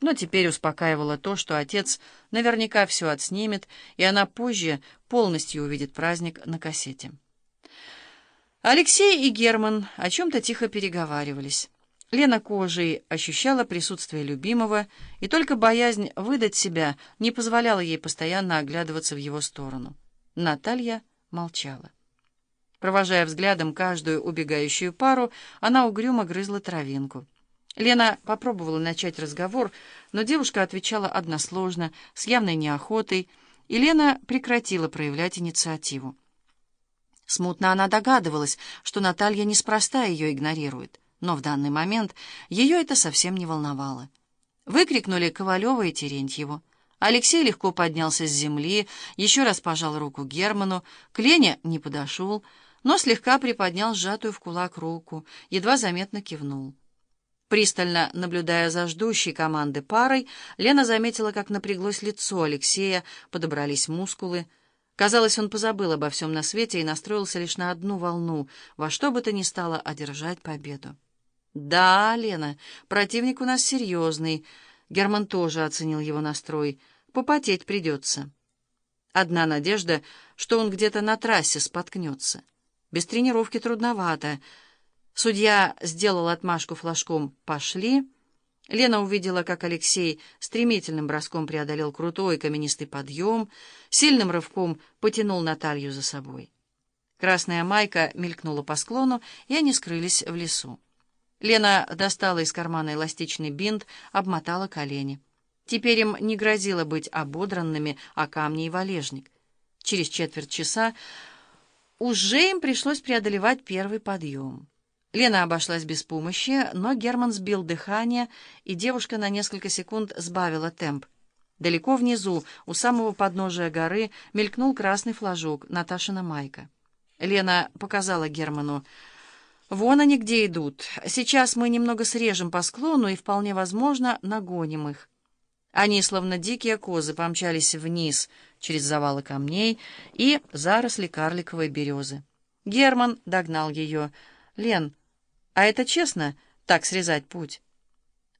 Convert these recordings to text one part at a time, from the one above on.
Но теперь успокаивало то, что отец наверняка все отснимет, и она позже полностью увидит праздник на кассете. Алексей и Герман о чем-то тихо переговаривались. Лена кожей ощущала присутствие любимого, и только боязнь выдать себя не позволяла ей постоянно оглядываться в его сторону. Наталья молчала. Провожая взглядом каждую убегающую пару, она угрюмо грызла травинку. Лена попробовала начать разговор, но девушка отвечала односложно, с явной неохотой, и Лена прекратила проявлять инициативу. Смутно она догадывалась, что Наталья неспроста ее игнорирует, но в данный момент ее это совсем не волновало. Выкрикнули Ковалева и Терентьеву. Алексей легко поднялся с земли, еще раз пожал руку Герману, к Лене не подошел, но слегка приподнял сжатую в кулак руку, едва заметно кивнул. Пристально наблюдая за ждущей команды парой, Лена заметила, как напряглось лицо Алексея, подобрались мускулы. Казалось, он позабыл обо всем на свете и настроился лишь на одну волну, во что бы то ни стало одержать победу. «Да, Лена, противник у нас серьезный». Герман тоже оценил его настрой. «Попотеть придется». Одна надежда, что он где-то на трассе споткнется. Без тренировки трудновато — Судья сделал отмашку флажком «Пошли». Лена увидела, как Алексей стремительным броском преодолел крутой каменистый подъем, сильным рывком потянул Наталью за собой. Красная майка мелькнула по склону, и они скрылись в лесу. Лена достала из кармана эластичный бинт, обмотала колени. Теперь им не грозило быть ободранными о камни и валежник. Через четверть часа уже им пришлось преодолевать первый подъем. Лена обошлась без помощи, но Герман сбил дыхание, и девушка на несколько секунд сбавила темп. Далеко внизу, у самого подножия горы, мелькнул красный флажок Наташина майка. Лена показала Герману. «Вон они где идут. Сейчас мы немного срежем по склону и, вполне возможно, нагоним их». Они, словно дикие козы, помчались вниз через завалы камней и заросли карликовой березы. Герман догнал ее. «Лен, а это честно, так срезать путь?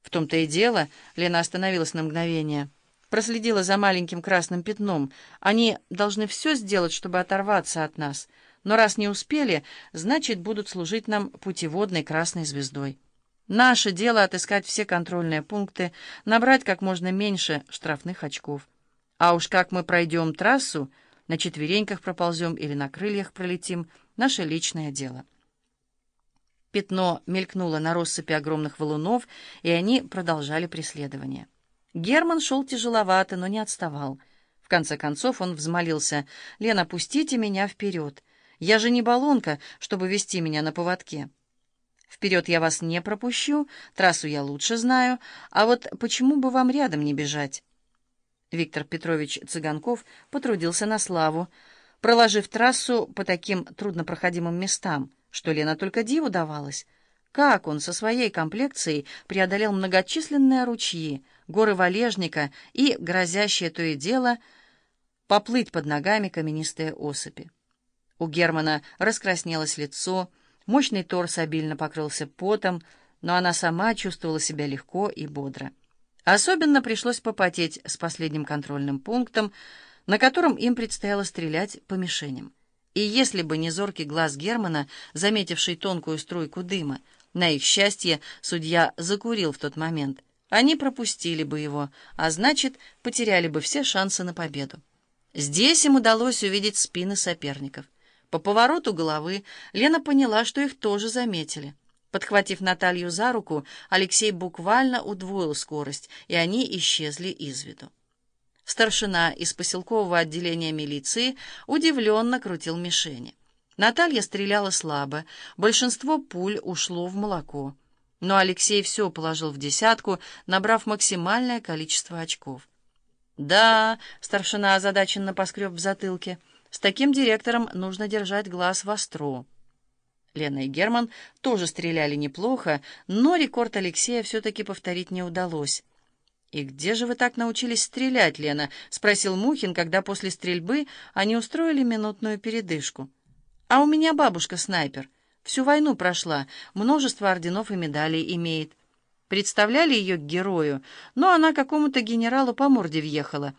В том-то и дело, Лена остановилась на мгновение. Проследила за маленьким красным пятном. Они должны все сделать, чтобы оторваться от нас. Но раз не успели, значит, будут служить нам путеводной красной звездой. Наше дело отыскать все контрольные пункты, набрать как можно меньше штрафных очков. А уж как мы пройдем трассу, на четвереньках проползем или на крыльях пролетим, наше личное дело. Пятно мелькнуло на россыпи огромных валунов, и они продолжали преследование. Герман шел тяжеловато, но не отставал. В конце концов он взмолился. «Лена, пустите меня вперед. Я же не баллонка, чтобы вести меня на поводке. Вперед я вас не пропущу, трассу я лучше знаю, а вот почему бы вам рядом не бежать?» Виктор Петрович Цыганков потрудился на славу, проложив трассу по таким труднопроходимым местам — что Лена только диву давалась. Как он со своей комплекцией преодолел многочисленные ручьи, горы валежника и, грозящее то и дело, поплыть под ногами каменистые осыпи. У Германа раскраснелось лицо, мощный торс обильно покрылся потом, но она сама чувствовала себя легко и бодро. Особенно пришлось попотеть с последним контрольным пунктом, на котором им предстояло стрелять по мишеням. И если бы не зоркий глаз Германа, заметивший тонкую струйку дыма, на их счастье судья закурил в тот момент, они пропустили бы его, а значит, потеряли бы все шансы на победу. Здесь им удалось увидеть спины соперников. По повороту головы Лена поняла, что их тоже заметили. Подхватив Наталью за руку, Алексей буквально удвоил скорость, и они исчезли из виду. Старшина из поселкового отделения милиции удивленно крутил мишени. Наталья стреляла слабо, большинство пуль ушло в молоко. Но Алексей все положил в десятку, набрав максимальное количество очков. «Да», — старшина озадаченно поскреб в затылке, — «с таким директором нужно держать глаз востро». Лена и Герман тоже стреляли неплохо, но рекорд Алексея все-таки повторить не удалось. «И где же вы так научились стрелять, Лена?» — спросил Мухин, когда после стрельбы они устроили минутную передышку. «А у меня бабушка снайпер. Всю войну прошла, множество орденов и медалей имеет». Представляли ее к герою, но она какому-то генералу по морде въехала,